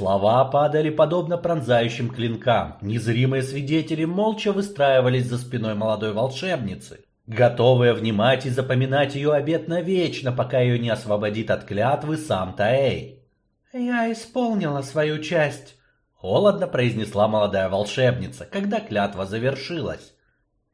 Слова падали подобно пронзающим клинкам. Незримые свидетели молча выстраивались за спиной молодой волшебницы, готовые внимать и запоминать ее обет навечно, пока ее не освободит от клятвы сам Таэй. «Я исполнила свою часть», — холодно произнесла молодая волшебница, когда клятва завершилась.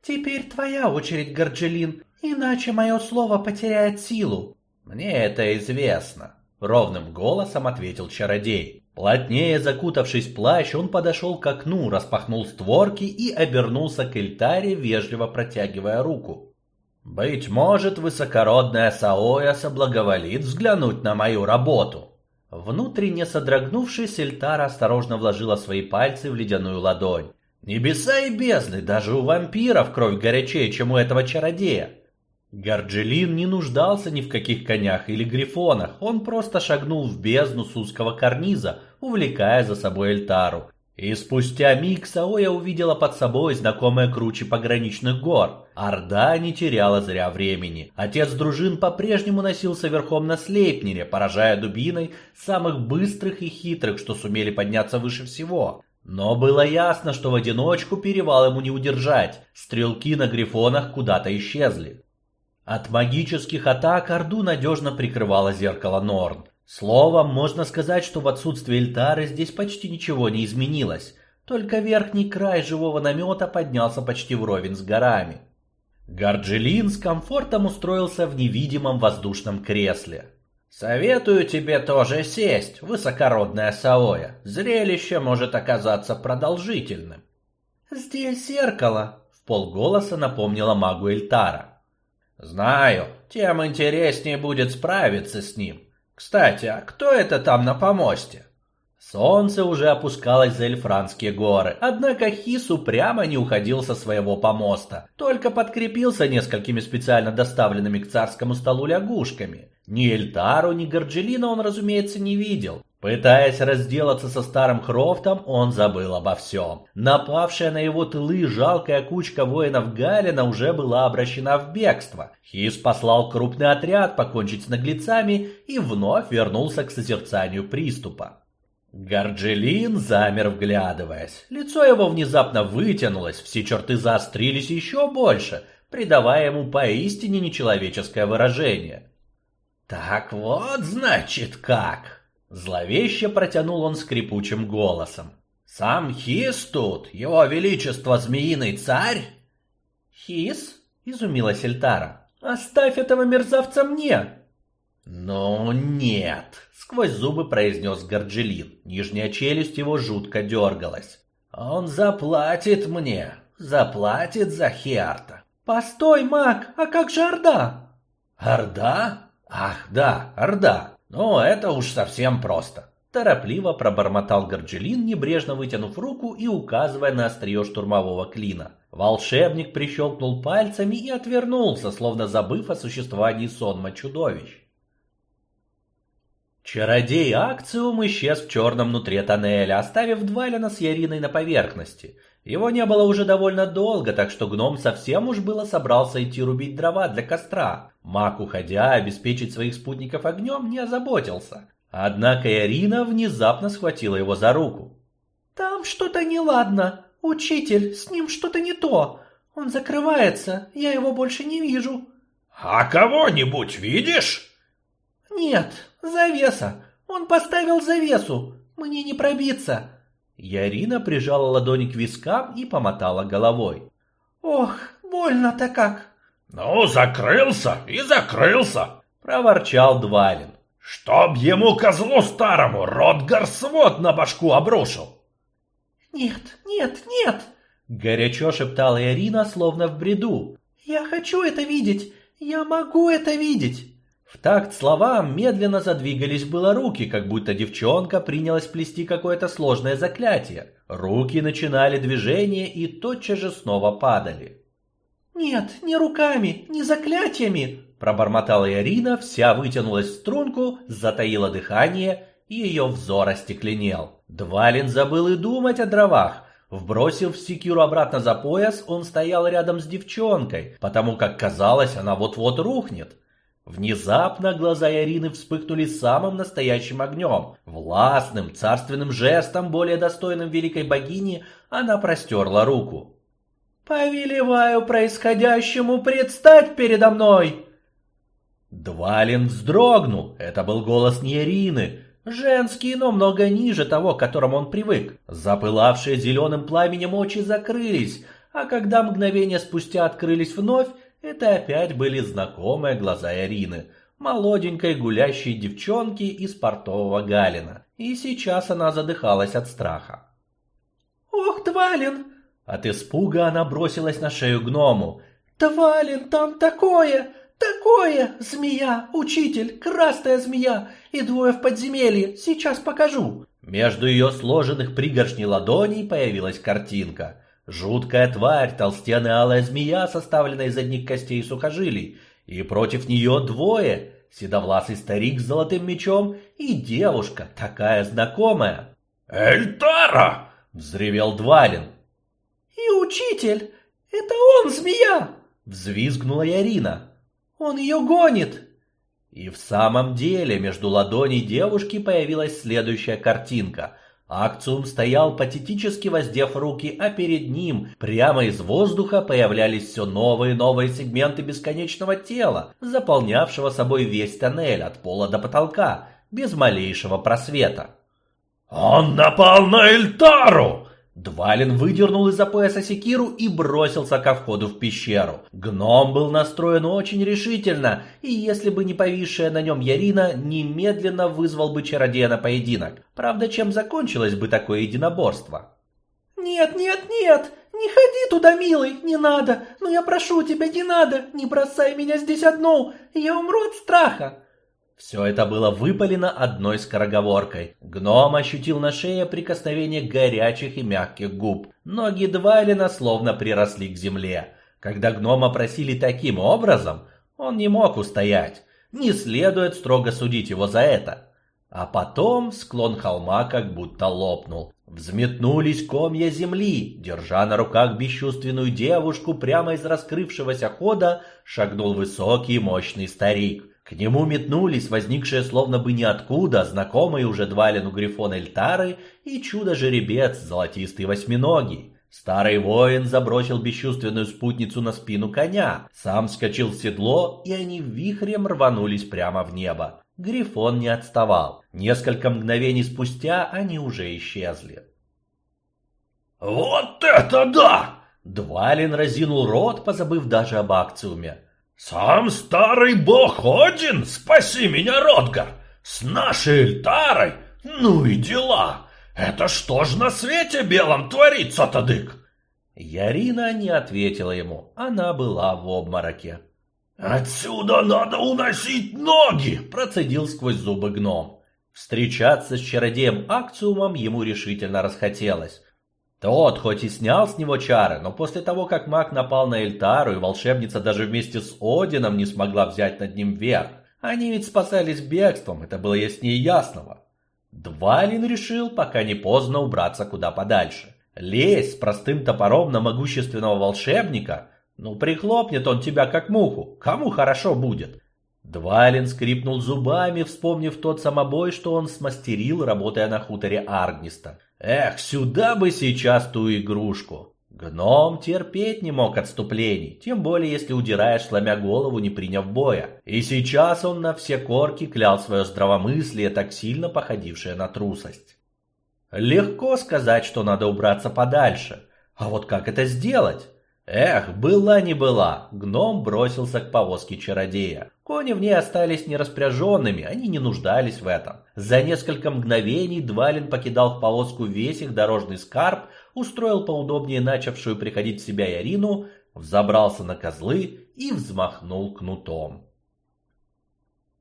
«Теперь твоя очередь, Горджелин, иначе мое слово потеряет силу». «Мне это известно», — ровным голосом ответил чародей. Плотнее закутавшись в плащ, он подошел к окну, распахнул створки и обернулся к Эльтаре, вежливо протягивая руку. «Быть может, высокородная Саоя соблаговолит взглянуть на мою работу». Внутренне содрогнувшись, Эльтара осторожно вложила свои пальцы в ледяную ладонь. Небеса и бездны, даже у вампиров кровь горячее, чем у этого чародея. Горджелин не нуждался ни в каких конях или грифонах, он просто шагнул в бездну с узкого карниза, увлекая за собой Эльтару. И спустя миг Саоя увидела под собой знакомые круче пограничных гор. Орда не теряла зря времени. Отец дружин по-прежнему носился верхом на Слейпнере, поражая дубиной самых быстрых и хитрых, что сумели подняться выше всего. Но было ясно, что в одиночку перевал ему не удержать. Стрелки на грифонах куда-то исчезли. От магических атак Орду надежно прикрывало зеркало Норн. Словом, можно сказать, что в отсутствие Эльтары здесь почти ничего не изменилось. Только верхний край живого намета поднялся почти вровень с горами. Горджелин с комфортом устроился в невидимом воздушном кресле. «Советую тебе тоже сесть, высокородная Саоя. Зрелище может оказаться продолжительным». «Здесь зеркало», — в полголоса напомнила магу Эльтара. «Знаю, тем интереснее будет справиться с ним. Кстати, а кто это там на помосте? Солнце уже опускалось за Эльфранские горы, однако Хис упрямо не уходил со своего помоста, только подкрепился несколькими специально доставленными к царскому столу лягушками. Ни Эльтару, ни Горджелина он, разумеется, не видел. Пытаясь разделаться со старым Хрофтом, он забыл обо всем. Напавшая на его тылы жалкая кучка воинов Галина уже была обращена в бегство. Хис послал крупный отряд покончить с наглецами и вновь вернулся к созерцанию приступа. Горджелин замер, вглядываясь. Лицо его внезапно вытянулось, все черты заострились еще больше, придавая ему поистине нечеловеческое выражение. «Так вот, значит, как!» Зловеще протянул он скрипучим голосом. «Сам Хис тут, его величество змеиный царь?» «Хис?» — изумилась Эльтара. «Оставь этого мерзавца мне!» «Ну нет!» — сквозь зубы произнес Горджелин. Нижняя челюсть его жутко дергалась. «Он заплатит мне, заплатит за Хиарта!» «Постой, маг, а как же Орда?» «Орда? Ах, да, Орда!» «Ну, это уж совсем просто», – торопливо пробормотал Горджелин, небрежно вытянув руку и указывая на острие штурмового клина. Волшебник прищелкнул пальцами и отвернулся, словно забыв о существовании сонма чудовищ. Чародей Акциум исчез в черном нутре тоннеля, оставив Двалина с Яриной на поверхности. Его не было уже довольно долго, так что гном совсем уж было собрался идти рубить дрова для костра. Маг, уходя, обеспечить своих спутников огнем не озаботился. Однако Ирина внезапно схватила его за руку. «Там что-то неладно. Учитель, с ним что-то не то. Он закрывается, я его больше не вижу». «А кого-нибудь видишь?» «Нет, завеса. Он поставил завесу. Мне не пробиться». Ярина прижала ладони к вискам и помотала головой. «Ох, больно-то как!» «Ну, закрылся и закрылся!» — проворчал Двалин. «Чтоб ему, козлу старому, Ротгар свод на башку обрушил!» «Нет, нет, нет!» — горячо шептала Ирина, словно в бреду. «Я хочу это видеть! Я могу это видеть!» В такт словам медленно задвигались было руки, как будто девчонка принялась плести какое-то сложное заклятие. Руки начинали движение и тотчас же снова падали. «Нет, не руками, не заклятиями!» Пробормотала Ирина, вся вытянулась в струнку, затаила дыхание, и ее взор остекленел. Двалин забыл и думать о дровах. Вбросив секиру обратно за пояс, он стоял рядом с девчонкой, потому как казалось, она вот-вот рухнет. Внезапно глаза Ярины вспыхнули самым настоящим огнем. Властным, царственным жестом, более достойным великой богини, она простерла руку. «Повелеваю происходящему предстать передо мной!» Двалин вздрогнул. Это был голос не Ирины. Женский, но много ниже того, к которому он привык. Запылавшие зеленым пламенем очи закрылись, а когда мгновение спустя открылись вновь, это опять были знакомые глаза Ирины, молоденькой гулящей девчонки из портового Галина. И сейчас она задыхалась от страха. «Ох, Двалин!» От испуга она бросилась на шею гному. «Двалин, там такое! Такое! Змея! Учитель! Красная змея! И двое в подземелье! Сейчас покажу!» Между ее сложенных пригоршней ладоней появилась картинка. Жуткая тварь, толстенная алая змея, составленная из одних костей и сухожилий, и против нее двое, седовласый старик с золотым мечом и девушка, такая знакомая. «Эльтара!» — взревел Двалин. «И учитель! Это он, змея!» — взвизгнула Ярина. «Он ее гонит!» И в самом деле между ладоней девушки появилась следующая картинка — Акциум стоял патетически воздев руки, а перед ним прямо из воздуха появлялись все новые и новые сегменты бесконечного тела, заполнявшего собой весь тоннель от пола до потолка, без малейшего просвета. «Он напал на Эльтару!» Двалин выдернул из-за пояса секиру и бросился ко входу в пещеру. Гном был настроен очень решительно, и если бы не повисшая на нем Ярина, немедленно вызвал бы чародея на поединок. Правда, чем закончилось бы такое единоборство? «Нет, нет, нет! Не ходи туда, милый, не надо! Ну я прошу тебя, не надо! Не бросай меня здесь одну! Я умру от страха!» Все это было выпалено одной скороговоркой. Гном ощутил на шее прикосновение горячих и мягких губ. Ноги Двайлина словно приросли к земле. Когда гнома просили таким образом, он не мог устоять. Не следует строго судить его за это. А потом склон холма как будто лопнул. Взметнулись комья земли. Держа на руках бесчувственную девушку, прямо из раскрывшегося хода шагнул высокий мощный старик. К нему метнулись возникшие словно бы ниоткуда знакомые уже Двалину Грифон Эльтары и чудо-жеребец золотистый восьминогий. Старый воин забросил бесчувственную спутницу на спину коня, сам скочил в седло, и они вихрем рванулись прямо в небо. Грифон не отставал. Несколько мгновений спустя они уже исчезли. «Вот это да!» Двалин разинул рот, позабыв даже об акциуме. «Сам старый бог Один, спаси меня, Ротгар! С нашей Эльтарой? Ну и дела! Это что ж на свете белом творится, Тадык?» Ярина не ответила ему, она была в обмороке. «Отсюда надо уносить ноги!» – процедил сквозь зубы гном. Встречаться с чародеем Акциумом ему решительно расхотелось. Тот хоть и снял с него чары, но после того, как маг напал на Эльтару, и волшебница даже вместе с Одином не смогла взять над ним верх, они ведь спасались бегством, это было яснее ясного. Двалин решил, пока не поздно, убраться куда подальше. Лезть с простым топором на могущественного волшебника, ну прихлопнет он тебя как муху, кому хорошо будет. Двалин скрипнул зубами, вспомнив тот самобой, что он смастерил, работая на хуторе Аргниста. Эх, сюда бы сейчас ту игрушку. Гном терпеть не мог отступлений, тем более если удираешь, сломя голову, не приняв боя. И сейчас он на все корки клял свое здравомыслие, так сильно походившее на трусость. Легко сказать, что надо убраться подальше. А вот как это сделать? Эх, была не была, гном бросился к повозке чародея. Кони в ней остались нераспряженными, они не нуждались в этом. За несколько мгновений Двалин покидал в повозку весь их дорожный скарб, устроил поудобнее начавшую приходить в себя Ярину, взобрался на козлы и взмахнул кнутом.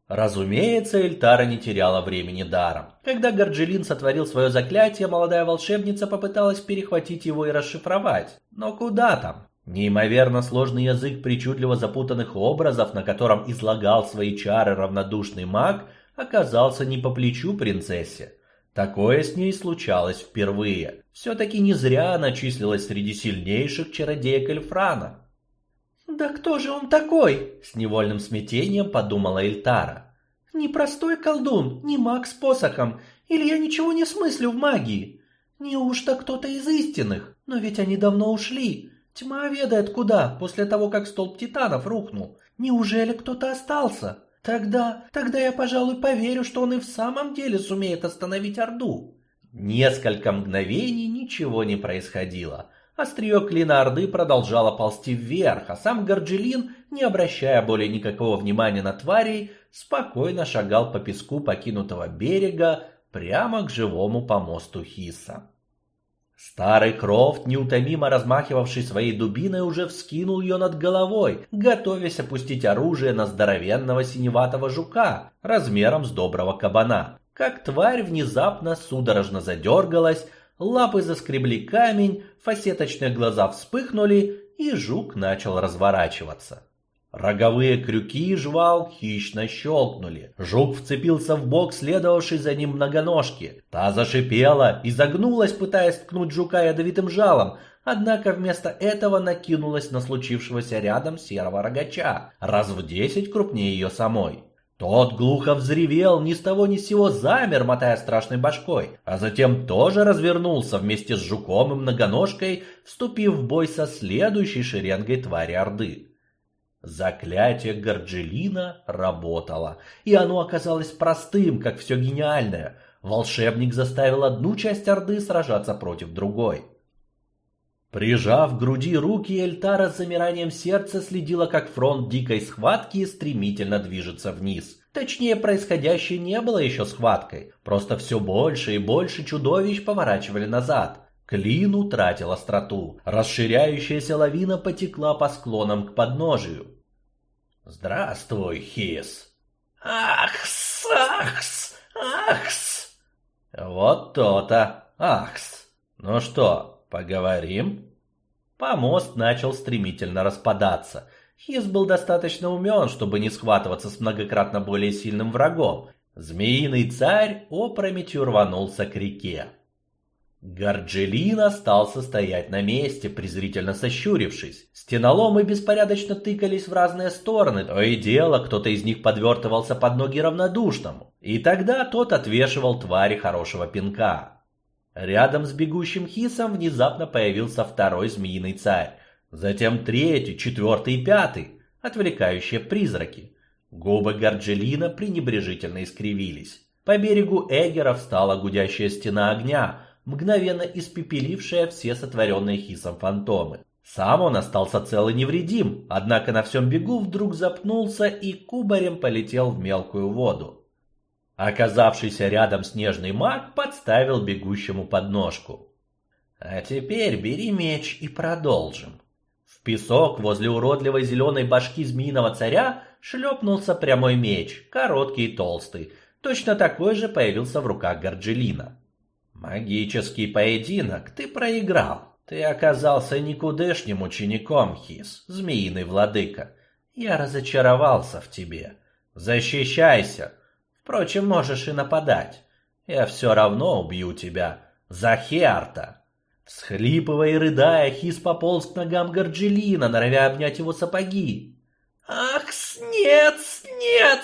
Разумеется, Эльтара не теряла времени даром. Когда Горджелин сотворил свое заклятие, молодая волшебница попыталась перехватить его и расшифровать. Но куда там? Неимоверно сложный язык причудливо запутанных образов, на котором излагал свои чары равнодушный маг, оказался не по плечу принцессе. Такое с ней случалось впервые. Все-таки не зря она числилась среди сильнейших чародеек Эльфрана. Да кто же он такой? С невольным смятением подумала Эльтара. Не простой колдун, не маг с посохом, или я ничего не смыслю в магии? Неужто кто-то из истинных? Но ведь они давно ушли. Тьма ведает куда, после того, как столб титанов рухнул. Неужели кто-то остался? Тогда, тогда я, пожалуй, поверю, что он и в самом деле сумеет остановить Орду. Несколько мгновений ничего не происходило. Острие клина Орды продолжало ползти вверх, а сам Горджелин, не обращая более никакого внимания на тварей, спокойно шагал по песку покинутого берега прямо к живому помосту Хиса. Старый Крофт, неутомимо размахивавший своей дубиной, уже вскинул ее над головой, готовясь опустить оружие на здоровенного синеватого жука размером с доброго кабана. Как тварь внезапно судорожно задергалась, лапы заскребли камень, фасеточные глаза вспыхнули, и жук начал разворачиваться. Роговые крюки жвал хищно щелкнули. Жук вцепился в бок следовавший за ним многоножки. Та зашипела и загнулась, пытаясь ткнуть жука ядовитым жалом, однако вместо этого накинулась на случившегося рядом серого рогача, раз в десять крупнее ее самой. Тот глухо взревел, ни с того ни с сего замер, мотая страшной башкой, а затем тоже развернулся вместе с жуком и многоножкой, вступив в бой со следующей шеренгой твари Орды. Заклятие Горджелина работало, и оно оказалось простым, как все гениальное. Волшебник заставил одну часть Орды сражаться против другой. Прижав к груди руки, Эльтара с замиранием сердца следила, как фронт дикой схватки стремительно движется вниз. Точнее, происходящее не было еще схваткой, просто все больше и больше чудовищ поворачивали назад. Клин утратил остроту. Расширяющаяся лавина потекла по склонам к подножию. Здравствуй, Хис. Ахс, ахс, ахс. Вот то-то, ахс. Ну что, поговорим? Помост начал стремительно распадаться. Хис был достаточно умен, чтобы не схватываться с многократно более сильным врагом. Змеиный царь опрометью рванулся к реке. Горджелин остался стоять на месте, презрительно сощурившись. Стеноломы беспорядочно тыкались в разные стороны, то и дело кто-то из них подвертывался под ноги равнодушному. И тогда тот отвешивал твари хорошего пинка. Рядом с бегущим хисом внезапно появился второй змеиный царь. Затем третий, четвертый и пятый, отвлекающие призраки. Губы Горджелина пренебрежительно искривились. По берегу Эгера встала гудящая стена огня, мгновенно испепелившая все сотворенные Хисом фантомы. Сам он остался цел и невредим, однако на всем бегу вдруг запнулся и кубарем полетел в мелкую воду. Оказавшийся рядом снежный маг подставил бегущему подножку. «А теперь бери меч и продолжим». В песок возле уродливой зеленой башки змеиного царя шлепнулся прямой меч, короткий и толстый. Точно такой же появился в руках Горджелина. Магический поединок ты проиграл. Ты оказался никудышним учеником, Хис, змеиный владыка. Я разочаровался в тебе. Защищайся. Впрочем, можешь и нападать. Я все равно убью тебя. За Херта. Всхлипывая и рыдая, Хис пополз к ногам Горджелина, норовя обнять его сапоги. «Ах, нет, нет,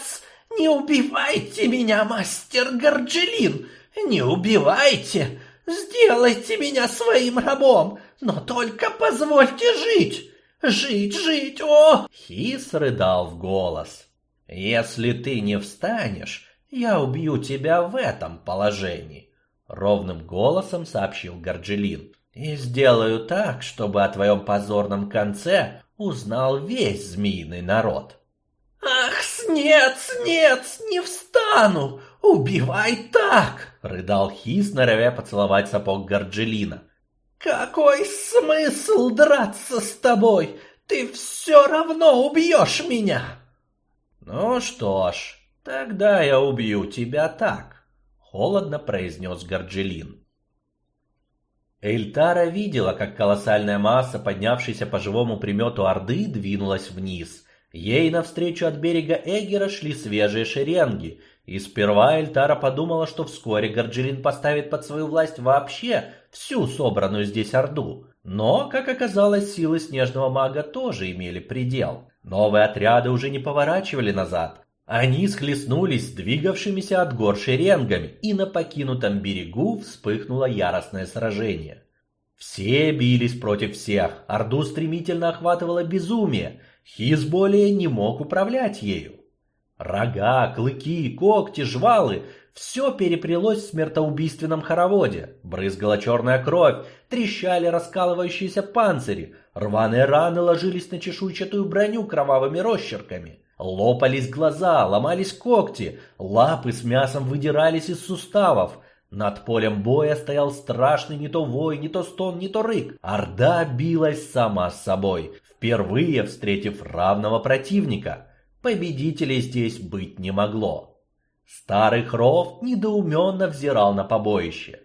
не убивайте меня, мастер Горджелин! Не убивайте! Сделайте меня своим рабом, но только позвольте жить! Жить, жить, о!» Хис рыдал в голос. «Если ты не встанешь, я убью тебя в этом положении», — ровным голосом сообщил Горджелин. «И сделаю так, чтобы о твоем позорном конце узнал весь змеиный народ». «Ах, нет, нет, не встану! Убивай так!» — рыдал Хис, норовя поцеловать сапог Горджелина. «Какой смысл драться с тобой? Ты все равно убьешь меня!» «Ну что ж, тогда я убью тебя так», — холодно произнес Горджелин. Эльтара видела, как колоссальная масса, поднявшаяся по живому примету Орды, двинулась вниз — Ей навстречу от берега Эгера шли свежие шеренги, и сперва Эльтара подумала, что вскоре Горджелин поставит под свою власть вообще всю собранную здесь Орду. Но, как оказалось, силы снежного мага тоже имели предел. Новые отряды уже не поворачивали назад. Они схлестнулись с двигавшимися от гор шеренгами, и на покинутом берегу вспыхнуло яростное сражение. Все бились против всех, Орду стремительно охватывало безумие, Хиз более не мог управлять ею. Рога, клыки, когти, жвалы – все переплелось в смертоубийственном хороводе. Брызгала черная кровь, трещали раскалывающиеся панцири, рваные раны ложились на чешуйчатую броню кровавыми росчерками. Лопались глаза, ломались когти, лапы с мясом выдирались из суставов. Над полем боя стоял страшный не то вой, не то стон, не то рык. Орда билась сама с собой, впервые встретив равного противника – Победителей здесь быть не могло. Старый Хрофт недоуменно взирал на побоище.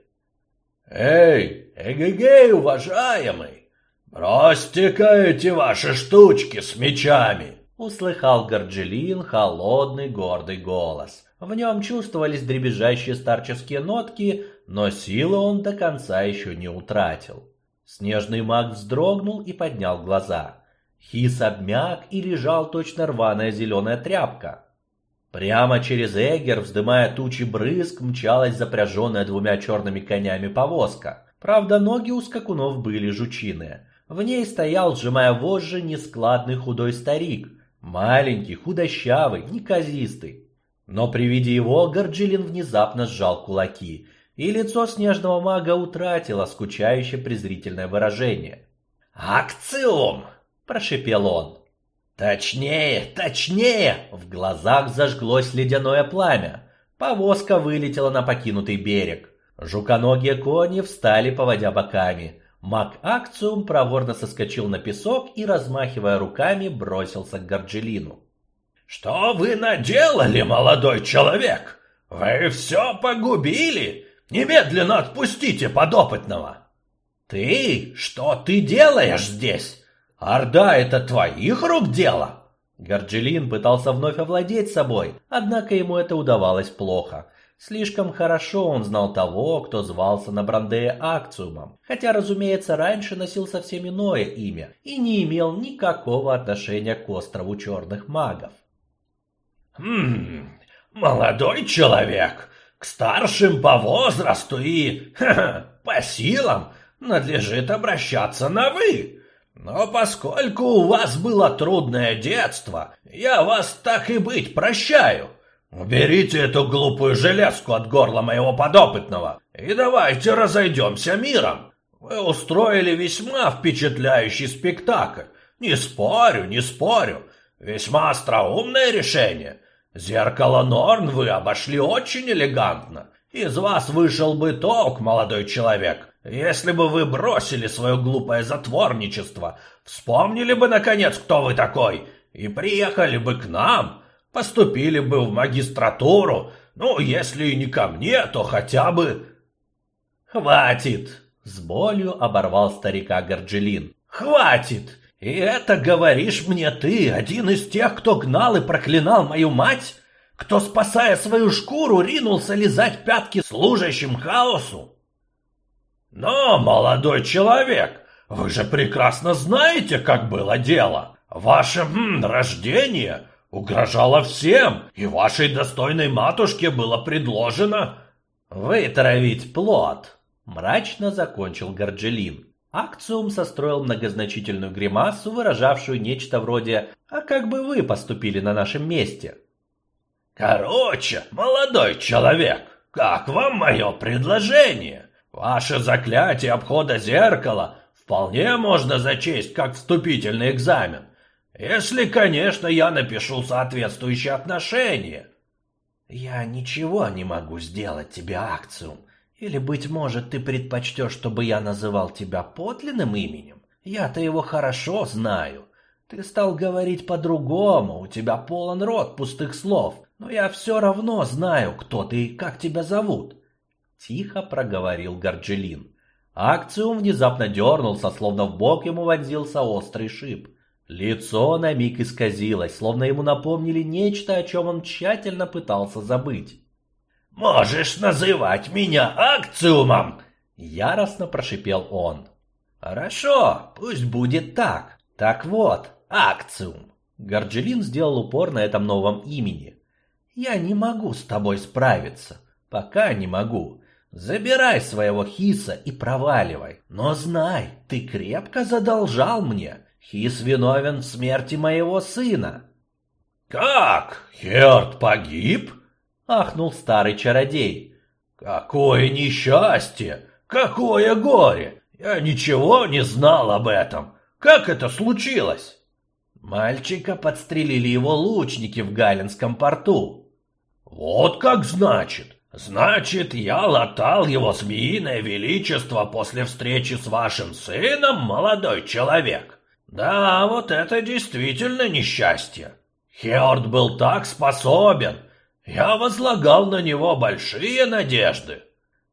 «Эй, эгегей, уважаемый! Бросьте-ка эти ваши штучки с мечами!» Услыхал Горджелин холодный гордый голос. В нем чувствовались дребезжащие старческие нотки, но силы он до конца еще не утратил. Снежный маг вздрогнул и поднял глаза. Хис обмяк и лежал точно рваная зеленая тряпка. Прямо через Эгер, вздымая тучи брызг, мчалась запряженная двумя черными конями повозка. Правда, ноги у скакунов были жучиные. В ней стоял, сжимая вожжи, нескладный худой старик. Маленький, худощавый, неказистый. Но при виде его Горджилин внезапно сжал кулаки, и лицо снежного мага утратило скучающее презрительное выражение. «Акциум!» Прошипел он. Точнее, точнее, в глазах зажглось ледяное пламя. Повозка вылетела на покинутый берег. Жуконогие кони встали, поводя боками. Мак Акциум проворно соскочил на песок и, размахивая руками, бросился к Горджелину. «Что вы наделали, молодой человек? Вы все погубили! Немедленно отпустите подопытного!» «Ты? Что ты делаешь здесь? Орда — это твоих рук дело?» Горджелин пытался вновь овладеть собой, однако ему это удавалось плохо. Слишком хорошо он знал того, кто звался на Брандее Акциумом, хотя, разумеется, раньше носил совсем иное имя и не имел никакого отношения к острову черных магов. «Хм, молодой человек, к старшим по возрасту и ха -ха, по силам надлежит обращаться на «вы». Но поскольку у вас было трудное детство, я вас так и быть прощаю. Уберите эту глупую железку от горла моего подопытного и давайте разойдемся миром. Вы устроили весьма впечатляющий спектакль. Не спорю, не спорю. Весьма остроумное решение. Зеркало Норн вы обошли очень элегантно. Из вас вышел бы толк, молодой человек. Если бы вы бросили свое глупое затворничество, вспомнили бы, наконец, кто вы такой, и приехали бы к нам, поступили бы в магистратуру, ну, если и не ко мне, то хотя бы... Хватит! С болью оборвал старика Горджелин. Хватит! И это говоришь мне ты, один из тех, кто гнал и проклинал мою мать? Кто, спасая свою шкуру, ринулся лизать пятки служащим хаосу? Но, молодой человек, вы же прекрасно знаете, как было дело. Ваше хм, рождение угрожало всем, и вашей достойной матушке было предложено... Вытравить плод, мрачно закончил Горджелин. Акциум состроил многозначительную гримасу, выражавшую нечто вроде «А как бы вы поступили на нашем месте?» «Короче, молодой человек, как вам мое предложение?» Ваше заклятие обхода зеркала вполне можно зачесть как вступительный экзамен, если, конечно, я напишу соответствующее отношение. Я ничего не могу сделать тебе, Акциум. Или, быть может, ты предпочтешь, чтобы я называл тебя подлинным именем? Я-то его хорошо знаю. Ты стал говорить по-другому, у тебя полон рот пустых слов, но я все равно знаю, кто ты и как тебя зовут. Тихо проговорил Горджелин. Акциум внезапно дернулся, словно в бок ему вонзился острый шип. Лицо на миг исказилось, словно ему напомнили нечто, о чем он тщательно пытался забыть. «Можешь называть меня Акциумом!» Яростно прошипел он. Хорошо, пусть будет так. Так вот, Акциум. Горджелин сделал упор на этом новом имени. Я не могу с тобой справиться. Пока не могу. Забирай своего Хиса и проваливай. Но знай, ты крепко задолжал мне. Хис виновен в смерти моего сына. Как? Херд погиб? Ахнул старый чародей. Какое несчастье! Какое горе! Я ничего не знал об этом. Как это случилось? Мальчика подстрелили его лучники в Галинском порту. Вот как значит. Значит, я латал его змеиное величество после встречи с вашим сыном, молодой человек. Да, вот это действительно несчастье. Хеорд был так способен. Я возлагал на него большие надежды.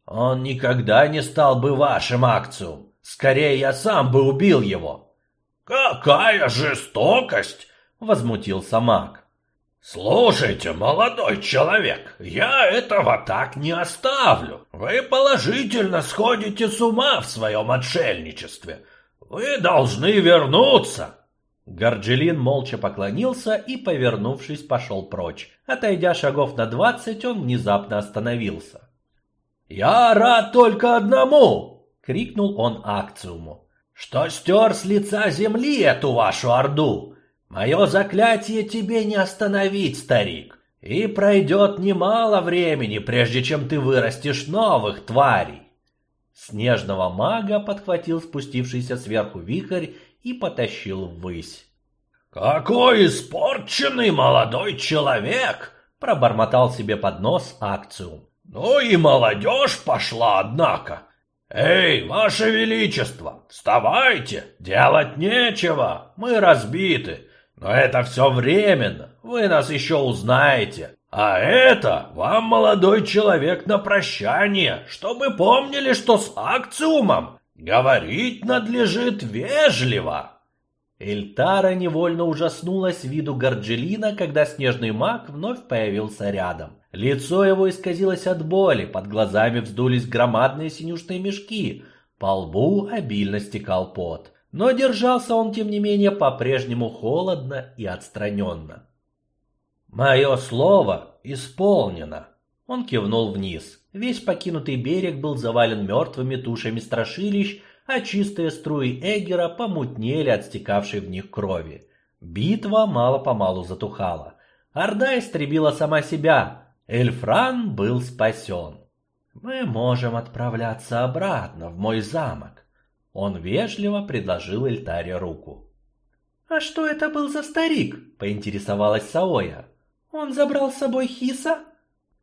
Он никогда не стал бы вашим акциум. Скорее, я сам бы убил его. Какая жестокость! Возмутился маг. «Слушайте, молодой человек, я этого так не оставлю. Вы положительно сходите с ума в своем отшельничестве. Вы должны вернуться!» Горджелин молча поклонился и, повернувшись, пошел прочь. Отойдя шагов на двадцать, он внезапно остановился. «Я рад только одному!» — крикнул он Акциуму. «Что стер с лица земли эту вашу орду! Мое заклятие тебе не остановить, старик, и пройдет немало времени, прежде чем ты вырастешь новых тварей!» Снежного мага подхватил спустившийся сверху вихрь и потащил ввысь. «Какой испорченный молодой человек!» — пробормотал себе под нос Акциум. «Ну и молодежь пошла, однако! Эй, ваше величество, вставайте, делать нечего, мы разбиты, но это все временно, вы нас еще узнаете. А это вам, молодой человек, на прощание, чтобы помнили, что с Акциумом говорить надлежит вежливо. Эльтара невольно ужаснулась виду Горджелина, когда снежный маг вновь появился рядом. Лицо его исказилось от боли, под глазами вздулись громадные синюшные мешки, по лбу обильно стекал пот. Но держался он, тем не менее, по-прежнему холодно и отстраненно. «Мое слово исполнено!» Он кивнул вниз. Весь покинутый берег был завален мертвыми тушами страшилищ, а чистые струи Эгера помутнели от стекавшей в них крови. Битва мало-помалу затухала. Орда истребила сама себя. Эльфран был спасен. «Мы можем отправляться обратно в мой замок». Он вежливо предложил Эльтаре руку. «А что это был за старик?» – поинтересовалась Саоя. Он забрал с собой Хиса?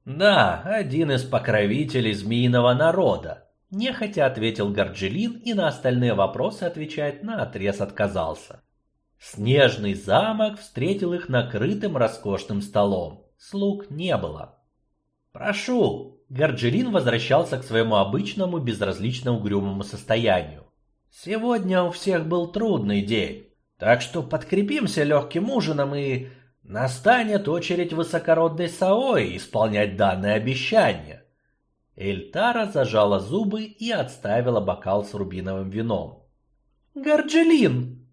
Да, один из покровителей змеиного народа. Нехотя ответил Горджелин и на остальные вопросы отвечать на отрез отказался. Снежный замок встретил их накрытым роскошным столом. Слуг не было. «Прошу!» Горджелин возвращался к своему обычному безразлично угрюмому состоянию. «Сегодня у всех был трудный день, так что подкрепимся легким ужином и Настанет очередь высокородной Саои исполнять данное обещание. Эльтара зажала зубы и отставила бокал с рубиновым вином. Горджелин!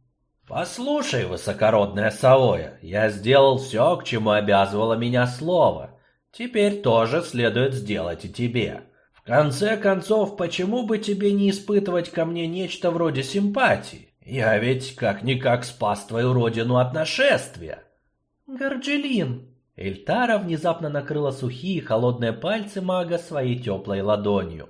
Послушай, высокородная Саоя, я сделал все, к чему обязывало меня слово. Теперь тоже следует сделать и тебе. Конце концов, почему бы тебе не испытывать ко мне нечто вроде симпатии? Я ведь как-никак спас твою родину от нашествия. Горджелин! Эльтара внезапно накрыла сухие холодные пальцы мага своей теплой ладонью.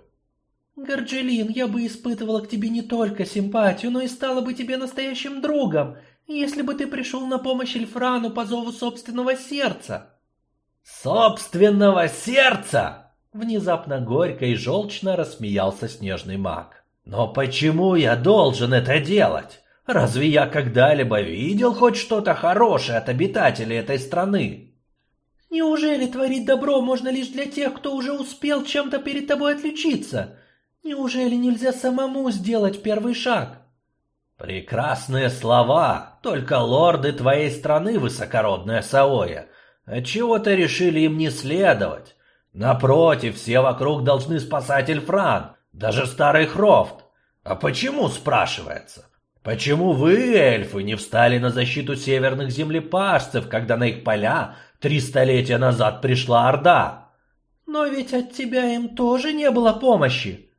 Горджелин, я бы испытывала к тебе не только симпатию, но и стала бы тебе настоящим другом, если бы ты пришел на помощь Эльфрану по зову собственного сердца. Собственного сердца! Внезапно горько и желчно рассмеялся снежный маг. Но почему я должен это делать? Разве я когда-либо видел хоть что-то хорошее от обитателей этой страны? Неужели творить добро можно лишь для тех, кто уже успел чем-то перед тобой отличиться? Неужели нельзя самому сделать первый шаг? Прекрасные слова, только лорды твоей страны, высокородная Саоя. Отчего-то решили им не следовать. Напротив, все вокруг должны спасать Эльфран, даже старый Хрофт. А почему, спрашивается? Почему вы, эльфы, не встали на защиту северных землепашцев, когда на их поля три столетия назад пришла Орда? Но ведь от тебя им тоже не было помощи.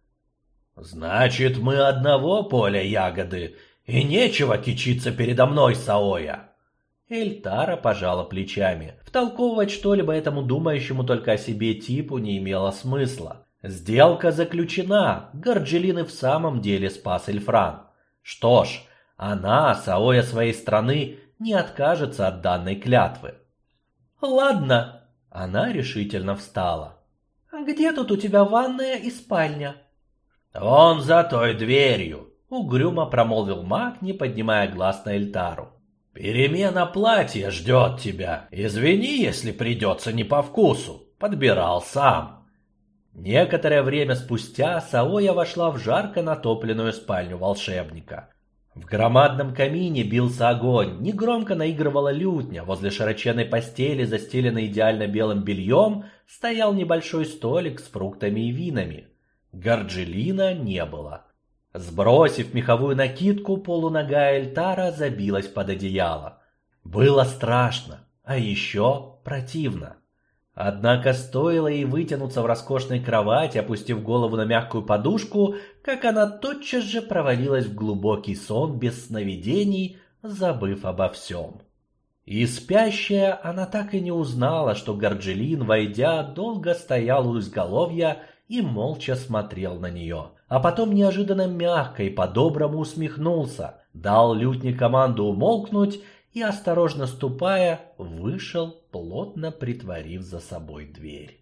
Значит, мы одного поля ягоды, и нечего кичиться передо мной, Саоя. Эльтара пожала плечами. Втолковывать что-либо этому думающему только о себе типу не имело смысла. Сделка заключена, Горджелин и в самом деле спас Эльфран. Что ж, она, Саоя своей страны, не откажется от данной клятвы. Ладно, она решительно встала. Где тут у тебя ванная и спальня? Он за той дверью, угрюмо промолвил маг, не поднимая глаз на Эльтару. Перемена платья ждет тебя. Извини, если придется не по вкусу. Подбирал сам. Некоторое время спустя Саоя вошла в жарко натопленную спальню волшебника. В громадном камине бился огонь, негромко наигрывала лютня, возле широченной постели, застеленной идеально белым бельем, стоял небольшой столик с фруктами и винами. Горджелина не было. Сбросив меховую накидку, полуногая Эльтара забилась под одеяло. Было страшно, а еще противно. Однако стоило ей вытянуться в роскошной кровати, опустив голову на мягкую подушку, как она тотчас же провалилась в глубокий сон без сновидений, забыв обо всем. И спящая она так и не узнала, что Горджелин, войдя, долго стоял у изголовья и молча смотрел на нее, а потом неожиданно мягко и по-доброму усмехнулся, дал лютне команду умолкнуть и, осторожно ступая, вышел, плотно притворив за собой дверь.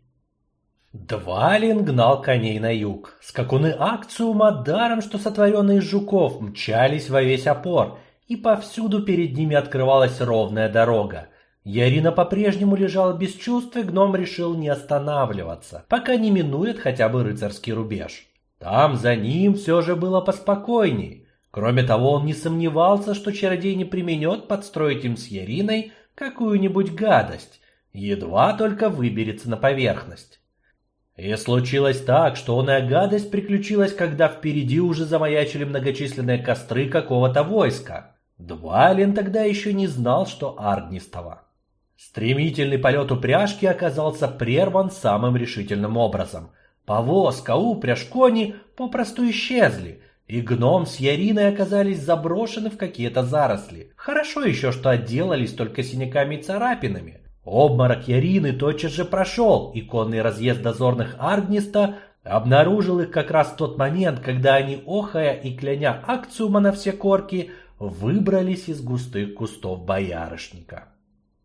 Двалин гнал коней на юг. Скакуны акциума, даром что сотворенные из жуков, мчались во весь опор, и повсюду перед ними открывалась ровная дорога. Ярина по-прежнему лежала без чувств, и гном решил не останавливаться, пока не минует хотя бы рыцарский рубеж. Там за ним все же было поспокойней. Кроме того, он не сомневался, что чародей не применет подстроить им с Яриной какую-нибудь гадость, едва только выберется на поверхность. И случилось так, что он и гадость приключилась, когда впереди уже замаячили многочисленные костры какого-то войска. Двалин тогда еще не знал, что Аргнистова. Стремительный полет упряжки оказался прерван самым решительным образом. Повозка, упряжь, кони попросту исчезли, и гном с Яриной оказались заброшены в какие-то заросли. Хорошо еще, что отделались только синяками и царапинами. Обморок Ярины тотчас же прошел, и конный разъезд дозорных Аргниста обнаружил их как раз в тот момент, когда они, охая и кляня акциума на все корки, выбрались из густых кустов боярышника.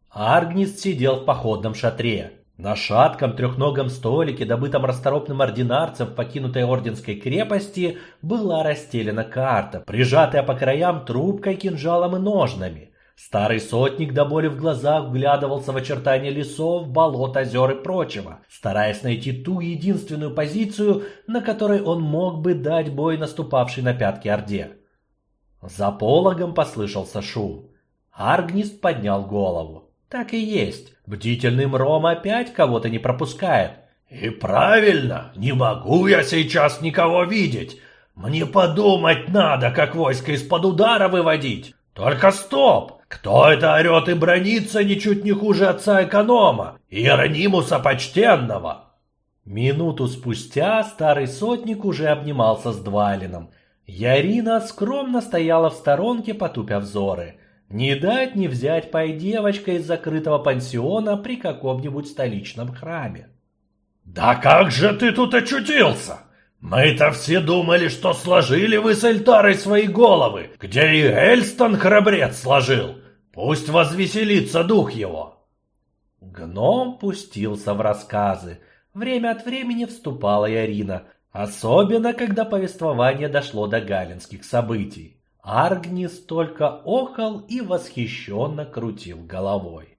Аргнист сидел в походном шатре. На шатком трехногом столике, добытом расторопным ординарцем в покинутой орденской крепости, была расстелена карта, прижатая по краям трубкой, кинжалом и ножнами. Старый сотник до боли в глазах вглядывался в очертания лесов, болот, озер и прочего, стараясь найти ту единственную позицию, на которой он мог бы дать бой наступавшей на пятки Орде. За пологом послышался шум. Аргнист поднял голову. Так и есть. Бдительный Мром опять кого-то не пропускает. И правильно, не могу я сейчас никого видеть. Мне подумать надо, как войско из-под удара выводить. Только стоп! Кто это орет и бронится ничуть не хуже отца эконома, Иеронимуса почтенного? Минуту спустя старый сотник уже обнимался с Двалином. Ярина скромно стояла в сторонке, потупя взоры. Не дать не взять пой девочка из закрытого пансиона при каком-нибудь столичном храме. «Да как же ты тут очутился? Мы-то все думали, что сложили вы с Эльтарой свои головы, где и Эльстон храбрец сложил. Пусть возвеселится дух его». Гном пустился в рассказы. Время от времени вступала и Арина, особенно когда повествование дошло до галинских событий. Аргнис только охал и восхищенно крутил головой.